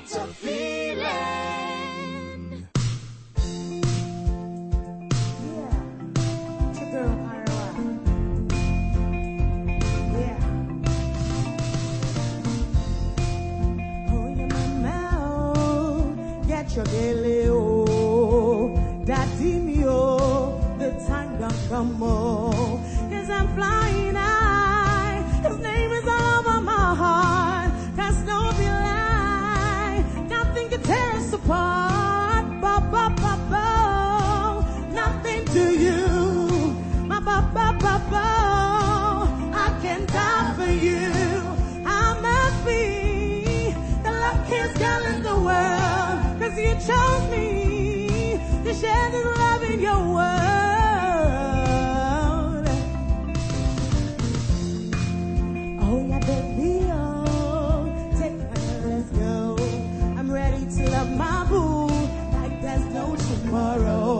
That's a feeling. Yeah, to go higher up. Yeah. Hold my mouth, get your daily. your world. Oh yeah, baby, take let's go. I'm ready to love my boo like there's no tomorrow.